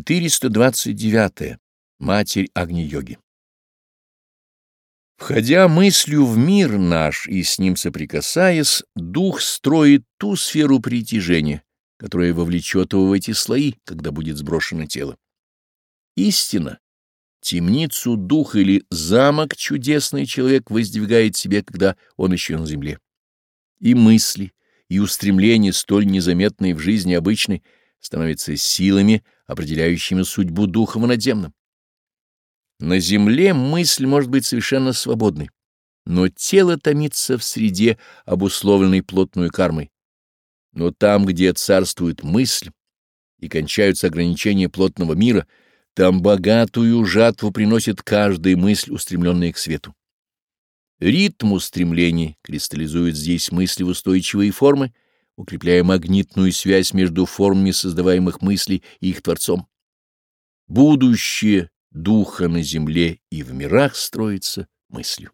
429. Матерь Агни-йоги. Входя мыслью в мир наш и с ним соприкасаясь, дух строит ту сферу притяжения, которая вовлечет его в эти слои, когда будет сброшено тело. Истина, темницу дух или замок чудесный человек воздвигает себе, когда он еще на земле. И мысли, и устремления, столь незаметные в жизни обычной, становятся силами, определяющими судьбу духа надземным. На земле мысль может быть совершенно свободной, но тело томится в среде, обусловленной плотной кармой. Но там, где царствует мысль и кончаются ограничения плотного мира, там богатую жатву приносит каждая мысль, устремленная к свету. Ритм устремлений кристаллизует здесь мысли в устойчивые формы — укрепляя магнитную связь между формами создаваемых мыслей и их Творцом. Будущее Духа на земле и в мирах строится мыслью.